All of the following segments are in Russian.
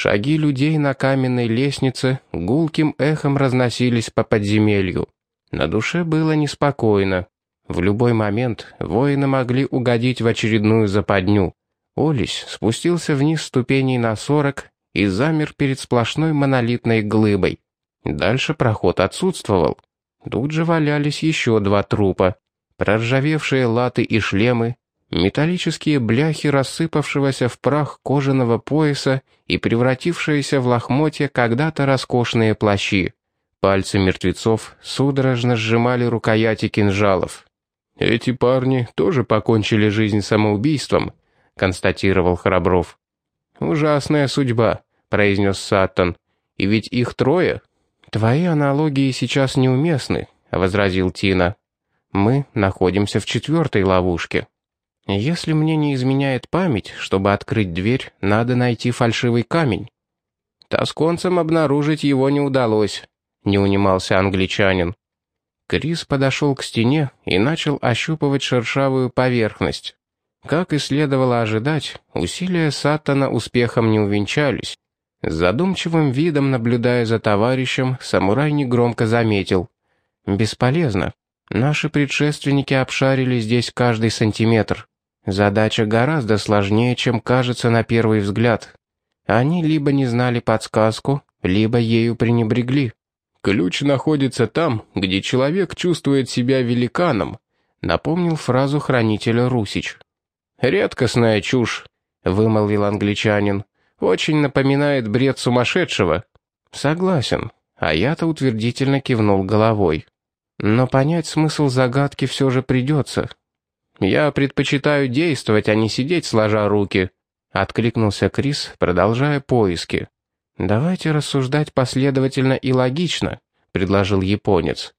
Шаги людей на каменной лестнице гулким эхом разносились по подземелью. На душе было неспокойно. В любой момент воины могли угодить в очередную западню. Олесь спустился вниз ступеней на сорок и замер перед сплошной монолитной глыбой. Дальше проход отсутствовал. Тут же валялись еще два трупа. Проржавевшие латы и шлемы, металлические бляхи рассыпавшегося в прах кожаного пояса и превратившиеся в лохмотья когда-то роскошные плащи. Пальцы мертвецов судорожно сжимали рукояти кинжалов. «Эти парни тоже покончили жизнь самоубийством», — констатировал Храбров. «Ужасная судьба», — произнес Саттон. «И ведь их трое». «Твои аналогии сейчас неуместны», — возразил Тина. «Мы находимся в четвертой ловушке». Если мне не изменяет память, чтобы открыть дверь, надо найти фальшивый камень. Тосконцам обнаружить его не удалось, не унимался англичанин. Крис подошел к стене и начал ощупывать шершавую поверхность. Как и следовало ожидать, усилия Саттона успехом не увенчались. С задумчивым видом, наблюдая за товарищем, самурай негромко заметил. «Бесполезно. Наши предшественники обшарили здесь каждый сантиметр. Задача гораздо сложнее, чем кажется на первый взгляд. Они либо не знали подсказку, либо ею пренебрегли. «Ключ находится там, где человек чувствует себя великаном», напомнил фразу хранителя Русич. «Редкостная чушь», — вымолвил англичанин. «Очень напоминает бред сумасшедшего». «Согласен», а я-то утвердительно кивнул головой. «Но понять смысл загадки все же придется. «Я предпочитаю действовать, а не сидеть сложа руки», — откликнулся Крис, продолжая поиски. «Давайте рассуждать последовательно и логично», — предложил японец.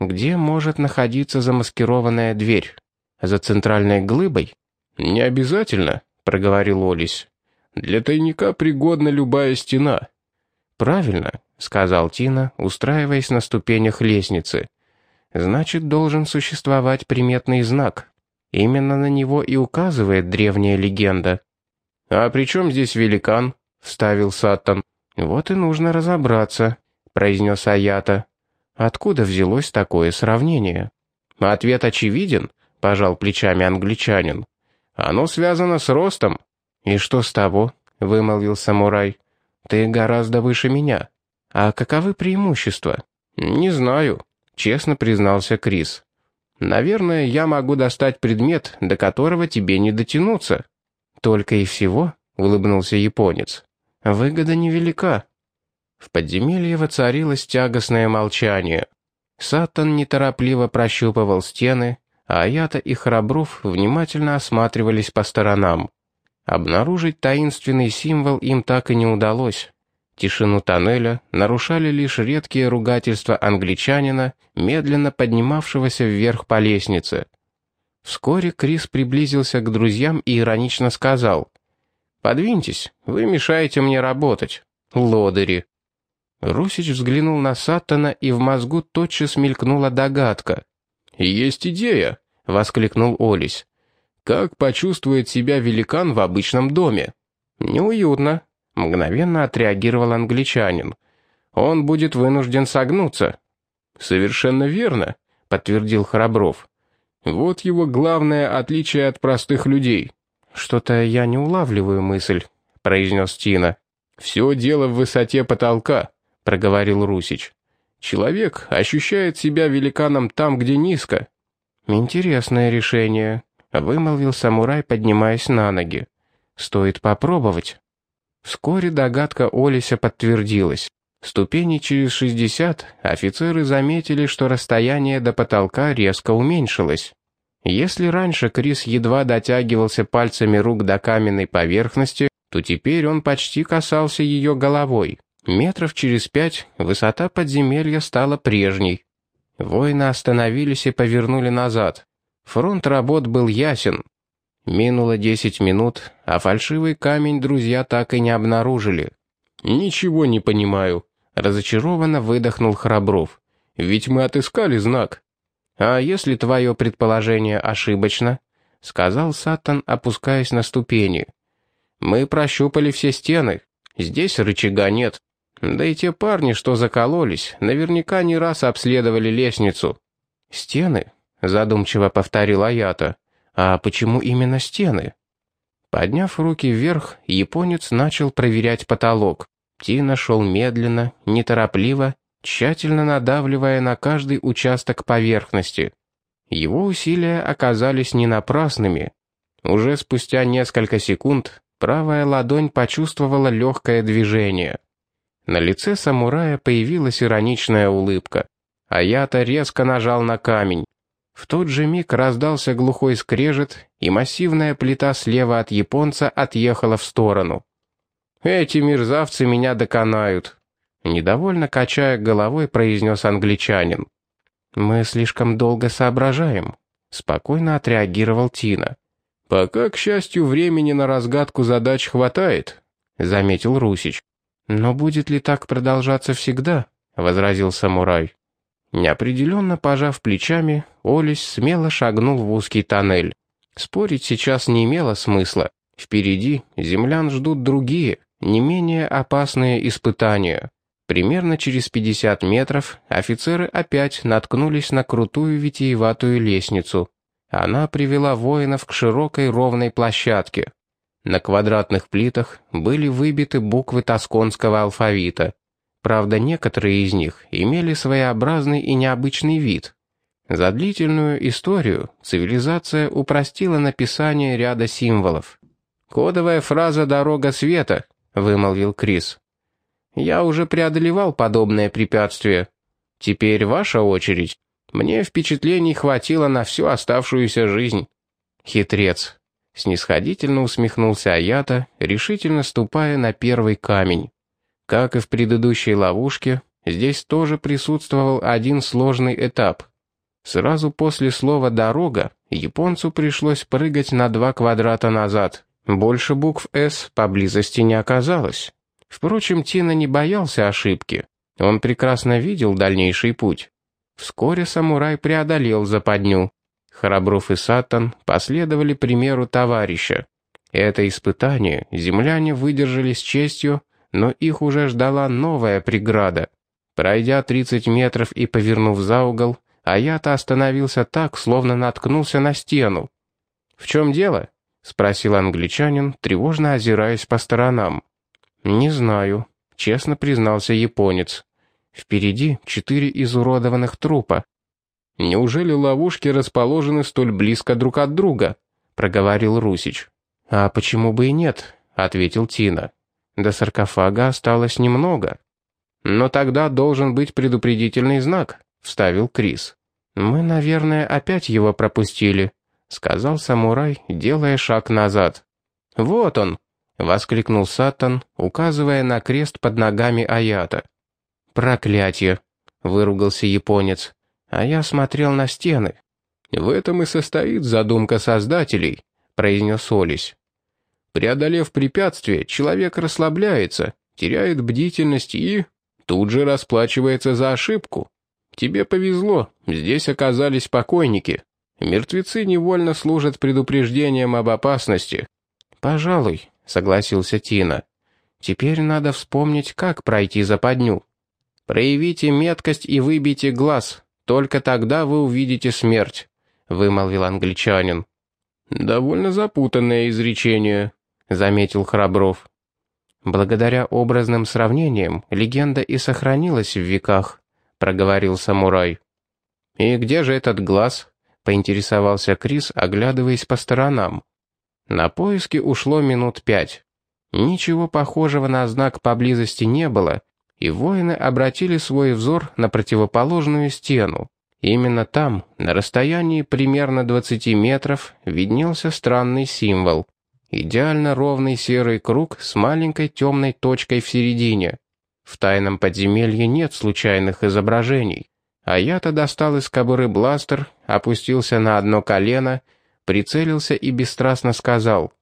«Где может находиться замаскированная дверь? За центральной глыбой?» «Не обязательно», — проговорил Олесь. «Для тайника пригодна любая стена». «Правильно», — сказал Тина, устраиваясь на ступенях лестницы. «Значит, должен существовать приметный знак». Именно на него и указывает древняя легенда. «А при чем здесь великан?» — вставил Саттон. «Вот и нужно разобраться», — произнес Аята. «Откуда взялось такое сравнение?» «Ответ очевиден», — пожал плечами англичанин. «Оно связано с ростом». «И что с того?» — вымолвил самурай. «Ты гораздо выше меня. А каковы преимущества?» «Не знаю», — честно признался Крис. Наверное, я могу достать предмет, до которого тебе не дотянуться». «Только и всего?» — улыбнулся японец. «Выгода невелика». В подземелье воцарилось тягостное молчание. Сатан неторопливо прощупывал стены, а Аята и Храбров внимательно осматривались по сторонам. Обнаружить таинственный символ им так и не удалось. Тишину тоннеля нарушали лишь редкие ругательства англичанина, медленно поднимавшегося вверх по лестнице. Вскоре Крис приблизился к друзьям и иронично сказал. «Подвиньтесь, вы мешаете мне работать. Лодыри». Русич взглянул на Саттона, и в мозгу тотчас мелькнула догадка. «Есть идея», — воскликнул Олесь. «Как почувствует себя великан в обычном доме?» «Неуютно», Мгновенно отреагировал англичанин. «Он будет вынужден согнуться». «Совершенно верно», — подтвердил Храбров. «Вот его главное отличие от простых людей». «Что-то я не улавливаю мысль», — произнес Тина. «Все дело в высоте потолка», — проговорил Русич. «Человек ощущает себя великаном там, где низко». «Интересное решение», — вымолвил самурай, поднимаясь на ноги. «Стоит попробовать». Вскоре догадка Олеся подтвердилась. Ступени через 60 офицеры заметили, что расстояние до потолка резко уменьшилось. Если раньше Крис едва дотягивался пальцами рук до каменной поверхности, то теперь он почти касался ее головой. Метров через пять высота подземелья стала прежней. Воины остановились и повернули назад. Фронт работ был ясен. Минуло десять минут, а фальшивый камень друзья так и не обнаружили. «Ничего не понимаю», — разочарованно выдохнул Храбров. «Ведь мы отыскали знак». «А если твое предположение ошибочно?» — сказал Сатан, опускаясь на ступени. «Мы прощупали все стены. Здесь рычага нет. Да и те парни, что закололись, наверняка не раз обследовали лестницу. «Стены?» — задумчиво повторил Аята. «А почему именно стены?» Подняв руки вверх, японец начал проверять потолок. Тина шел медленно, неторопливо, тщательно надавливая на каждый участок поверхности. Его усилия оказались не напрасными. Уже спустя несколько секунд правая ладонь почувствовала легкое движение. На лице самурая появилась ироничная улыбка. А я-то резко нажал на камень. В тот же миг раздался глухой скрежет, и массивная плита слева от японца отъехала в сторону. «Эти мерзавцы меня доконают», — недовольно качая головой, произнес англичанин. «Мы слишком долго соображаем», — спокойно отреагировал Тина. «Пока, к счастью, времени на разгадку задач хватает», — заметил Русич. «Но будет ли так продолжаться всегда?» — возразил самурай. Неопределенно пожав плечами, Олесь смело шагнул в узкий тоннель. Спорить сейчас не имело смысла. Впереди землян ждут другие, не менее опасные испытания. Примерно через 50 метров офицеры опять наткнулись на крутую витиеватую лестницу. Она привела воинов к широкой ровной площадке. На квадратных плитах были выбиты буквы тосконского алфавита. Правда, некоторые из них имели своеобразный и необычный вид. За длительную историю цивилизация упростила написание ряда символов. «Кодовая фраза «дорога света», — вымолвил Крис. «Я уже преодолевал подобное препятствие. Теперь ваша очередь. Мне впечатлений хватило на всю оставшуюся жизнь». «Хитрец», — снисходительно усмехнулся Аята, решительно ступая на первый камень. Как и в предыдущей ловушке, здесь тоже присутствовал один сложный этап. Сразу после слова «дорога» японцу пришлось прыгать на два квадрата назад. Больше букв «С» поблизости не оказалось. Впрочем, Тина не боялся ошибки. Он прекрасно видел дальнейший путь. Вскоре самурай преодолел западню. Храбров и Сатан последовали примеру товарища. Это испытание земляне выдержали с честью но их уже ждала новая преграда. Пройдя 30 метров и повернув за угол, Аята остановился так, словно наткнулся на стену. «В чем дело?» — спросил англичанин, тревожно озираясь по сторонам. «Не знаю», — честно признался японец. «Впереди четыре изуродованных трупа». «Неужели ловушки расположены столь близко друг от друга?» — проговорил Русич. «А почему бы и нет?» — ответил Тина. До саркофага осталось немного. Но тогда должен быть предупредительный знак, вставил Крис. Мы, наверное, опять его пропустили, сказал самурай, делая шаг назад. Вот он, воскликнул Сатан, указывая на крест под ногами Аята. Проклятие, выругался японец. А я смотрел на стены. В этом и состоит задумка создателей, произнес Олесь. Преодолев препятствие, человек расслабляется, теряет бдительность и тут же расплачивается за ошибку. Тебе повезло, здесь оказались покойники. Мертвецы невольно служат предупреждением об опасности. «Пожалуй», — согласился Тина. «Теперь надо вспомнить, как пройти западню. Проявите меткость и выбейте глаз, только тогда вы увидите смерть», — вымолвил англичанин. «Довольно запутанное изречение», — заметил Храбров. «Благодаря образным сравнениям легенда и сохранилась в веках», — проговорил самурай. «И где же этот глаз?» — поинтересовался Крис, оглядываясь по сторонам. На поиски ушло минут пять. Ничего похожего на знак поблизости не было, и воины обратили свой взор на противоположную стену. Именно там, на расстоянии примерно 20 метров, виднелся странный символ. Идеально ровный серый круг с маленькой темной точкой в середине. В тайном подземелье нет случайных изображений. А я-то достал из кобуры бластер, опустился на одно колено, прицелился и бесстрастно сказал.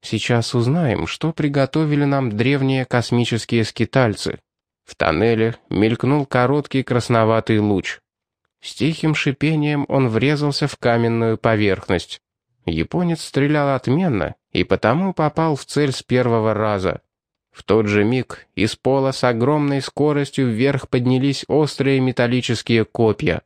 «Сейчас узнаем, что приготовили нам древние космические скитальцы». В тоннеле мелькнул короткий красноватый луч. С тихим шипением он врезался в каменную поверхность. Японец стрелял отменно и потому попал в цель с первого раза. В тот же миг из пола с огромной скоростью вверх поднялись острые металлические копья.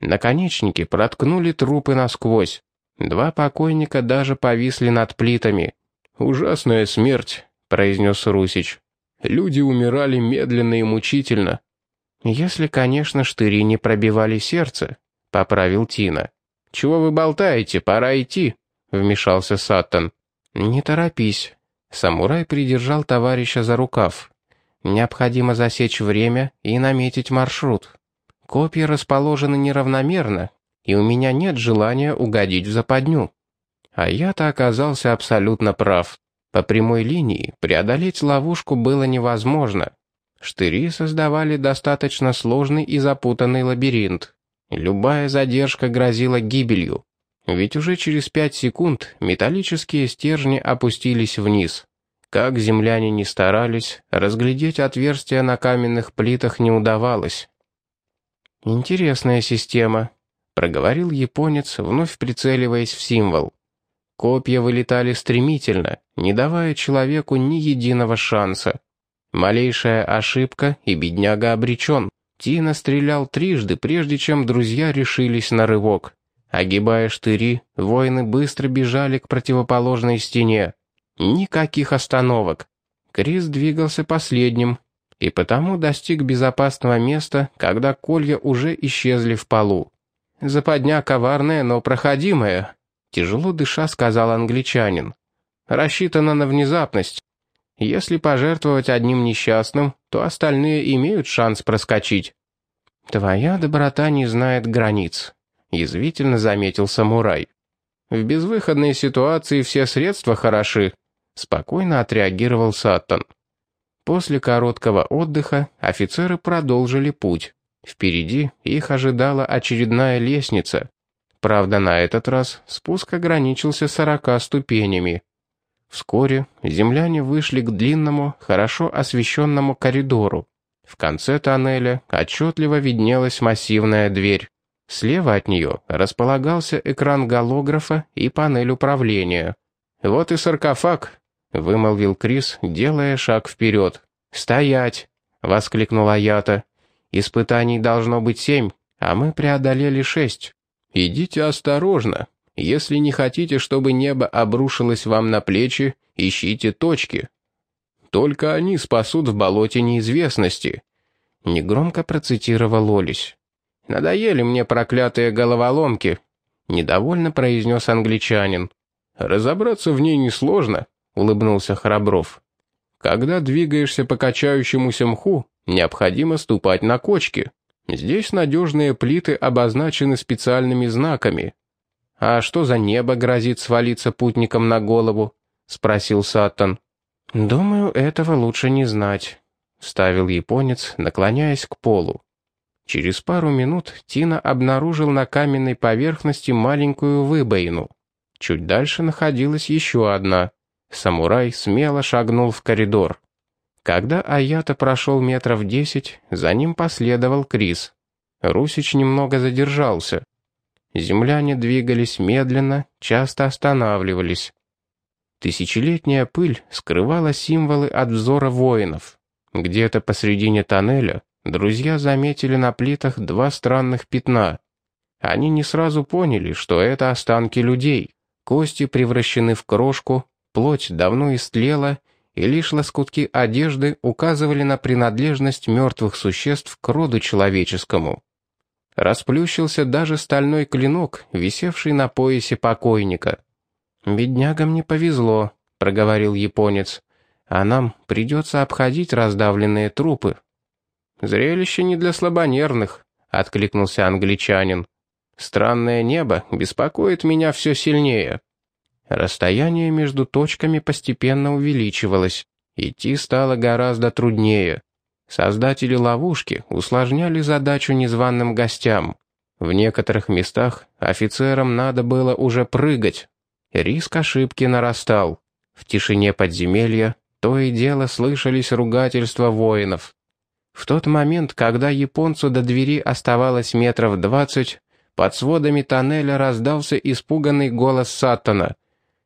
Наконечники проткнули трупы насквозь. Два покойника даже повисли над плитами. «Ужасная смерть», — произнес Русич. «Люди умирали медленно и мучительно». «Если, конечно, штыри не пробивали сердце», — поправил Тина. «Чего вы болтаете? Пора идти», — вмешался Саттон. «Не торопись». Самурай придержал товарища за рукав. «Необходимо засечь время и наметить маршрут. Копья расположены неравномерно, и у меня нет желания угодить в западню». А я-то оказался абсолютно прав. По прямой линии преодолеть ловушку было невозможно. Штыри создавали достаточно сложный и запутанный лабиринт. Любая задержка грозила гибелью. Ведь уже через пять секунд металлические стержни опустились вниз. Как земляне не старались, разглядеть отверстия на каменных плитах не удавалось. «Интересная система», — проговорил японец, вновь прицеливаясь в символ. Копья вылетали стремительно, не давая человеку ни единого шанса. Малейшая ошибка, и бедняга обречен. Тина стрелял трижды, прежде чем друзья решились на рывок. Огибая штыри, воины быстро бежали к противоположной стене. Никаких остановок. Крис двигался последним, и потому достиг безопасного места, когда колья уже исчезли в полу. «Западня коварная, но проходимая», — тяжело дыша сказал англичанин. «Рассчитана на внезапность. Если пожертвовать одним несчастным, то остальные имеют шанс проскочить». «Твоя доброта не знает границ», язвительно заметил самурай. «В безвыходной ситуации все средства хороши», — спокойно отреагировал Саттон. После короткого отдыха офицеры продолжили путь. Впереди их ожидала очередная лестница. Правда, на этот раз спуск ограничился сорока ступенями. Вскоре земляне вышли к длинному, хорошо освещенному коридору. В конце тоннеля отчетливо виднелась массивная дверь. Слева от нее располагался экран голографа и панель управления. «Вот и саркофаг», — вымолвил Крис, делая шаг вперед. «Стоять!» — воскликнул Аята. «Испытаний должно быть семь, а мы преодолели шесть. Идите осторожно. Если не хотите, чтобы небо обрушилось вам на плечи, ищите точки. Только они спасут в болоте неизвестности», — негромко процитировал Олесь. «Надоели мне проклятые головоломки», — недовольно произнес англичанин. «Разобраться в ней несложно», — улыбнулся Храбров. «Когда двигаешься по качающемуся мху, необходимо ступать на кочки. Здесь надежные плиты обозначены специальными знаками». «А что за небо грозит свалиться путникам на голову?» — спросил Саттон. «Думаю, этого лучше не знать», — ставил японец, наклоняясь к полу. Через пару минут Тина обнаружил на каменной поверхности маленькую выбоину. Чуть дальше находилась еще одна. Самурай смело шагнул в коридор. Когда Аята прошел метров десять, за ним последовал Крис. Русич немного задержался. Земляне двигались медленно, часто останавливались. Тысячелетняя пыль скрывала символы от взора воинов. Где-то посредине тоннеля друзья заметили на плитах два странных пятна. Они не сразу поняли, что это останки людей. Кости превращены в крошку, плоть давно истлела, и лишь лоскутки одежды указывали на принадлежность мертвых существ к роду человеческому. Расплющился даже стальной клинок, висевший на поясе покойника. «Беднягам не повезло», — проговорил японец, — «а нам придется обходить раздавленные трупы». «Зрелище не для слабонервных», — откликнулся англичанин. «Странное небо беспокоит меня все сильнее». Расстояние между точками постепенно увеличивалось. Идти стало гораздо труднее. Создатели ловушки усложняли задачу незваным гостям. В некоторых местах офицерам надо было уже прыгать. Риск ошибки нарастал. В тишине подземелья то и дело слышались ругательства воинов. В тот момент, когда японцу до двери оставалось метров двадцать, под сводами тоннеля раздался испуганный голос Саттона.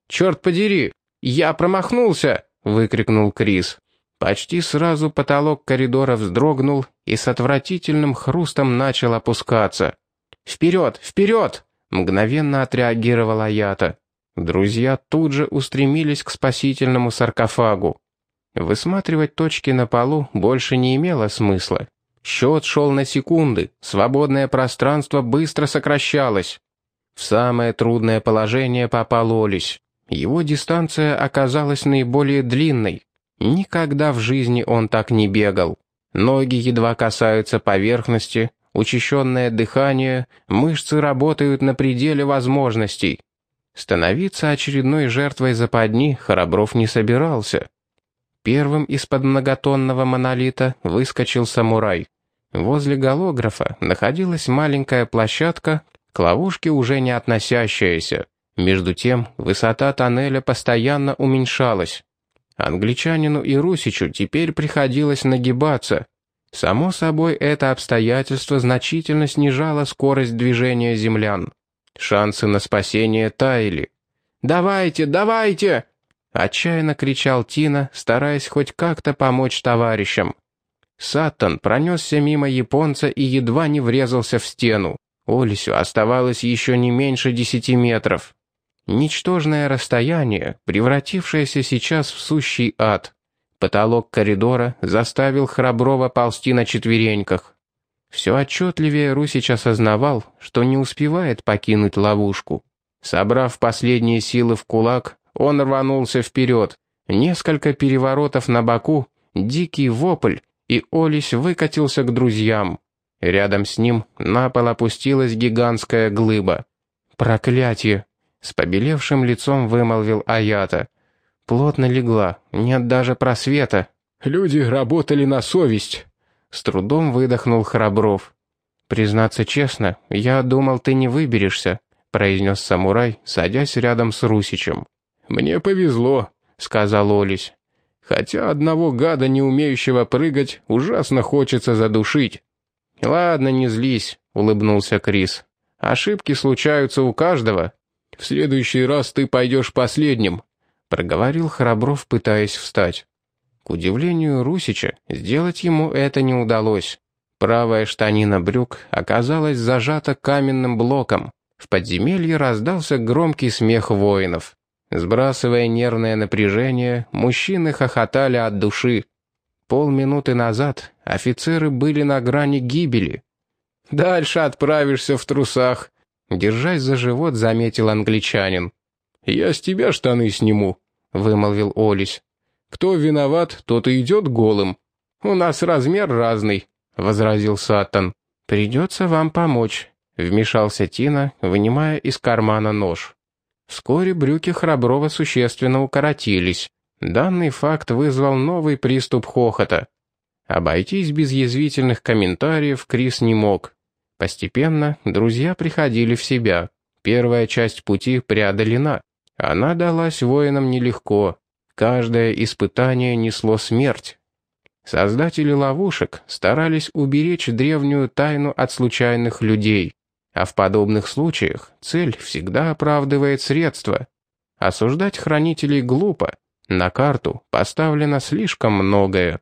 «Черт подери! Я промахнулся!» — выкрикнул Крис. Почти сразу потолок коридора вздрогнул и с отвратительным хрустом начал опускаться. «Вперед! Вперед!» — мгновенно отреагировала Аята. Друзья тут же устремились к спасительному саркофагу. Высматривать точки на полу больше не имело смысла. Счет шел на секунды, свободное пространство быстро сокращалось. В самое трудное положение попал Олесь. Его дистанция оказалась наиболее длинной. Никогда в жизни он так не бегал. Ноги едва касаются поверхности, учащенное дыхание, мышцы работают на пределе возможностей. Становиться очередной жертвой западни Храбров не собирался. Первым из-под многотонного монолита выскочил самурай. Возле голографа находилась маленькая площадка, к ловушке уже не относящаяся. Между тем, высота тоннеля постоянно уменьшалась. Англичанину и Русичу теперь приходилось нагибаться. Само собой, это обстоятельство значительно снижало скорость движения землян. Шансы на спасение таяли. «Давайте, давайте!» Отчаянно кричал Тина, стараясь хоть как-то помочь товарищам. Саттон пронесся мимо японца и едва не врезался в стену. Олесю оставалось еще не меньше десяти метров. Ничтожное расстояние, превратившееся сейчас в сущий ад. Потолок коридора заставил Храброва ползти на четвереньках. Все отчетливее Русич осознавал, что не успевает покинуть ловушку. Собрав последние силы в кулак, он рванулся вперед. Несколько переворотов на боку, дикий вопль, и Олесь выкатился к друзьям. Рядом с ним на пол опустилась гигантская глыба. «Проклятие!» — с побелевшим лицом вымолвил Аята. Плотно легла, нет даже просвета. «Люди работали на совесть!» С трудом выдохнул Храбров. «Признаться честно, я думал, ты не выберешься», — произнес самурай, садясь рядом с Русичем. «Мне повезло», — сказал Олесь. «Хотя одного гада, не умеющего прыгать, ужасно хочется задушить». «Ладно, не злись», — улыбнулся Крис. «Ошибки случаются у каждого. В следующий раз ты пойдешь последним», — проговорил Храбров, пытаясь встать. К удивлению Русича, сделать ему это не удалось. Правая штанина брюк оказалась зажата каменным блоком. В подземелье раздался громкий смех воинов. Сбрасывая нервное напряжение, мужчины хохотали от души. Полминуты назад офицеры были на грани гибели. «Дальше отправишься в трусах», — держась за живот, заметил англичанин. «Я с тебя штаны сниму», — вымолвил Олесь. Кто виноват, тот и идет голым. У нас размер разный», — возразил Саттон. «Придется вам помочь», — вмешался Тина, вынимая из кармана нож. Вскоре брюки Храброва существенно укоротились. Данный факт вызвал новый приступ хохота. Обойтись без язвительных комментариев Крис не мог. Постепенно друзья приходили в себя. Первая часть пути преодолена. Она далась воинам нелегко. Каждое испытание несло смерть. Создатели ловушек старались уберечь древнюю тайну от случайных людей, а в подобных случаях цель всегда оправдывает средства. Осуждать хранителей глупо, на карту поставлено слишком многое.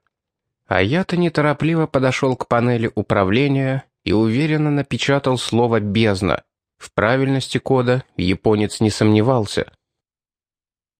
А я-то неторопливо подошел к панели управления и уверенно напечатал слово «бездна». В правильности кода японец не сомневался —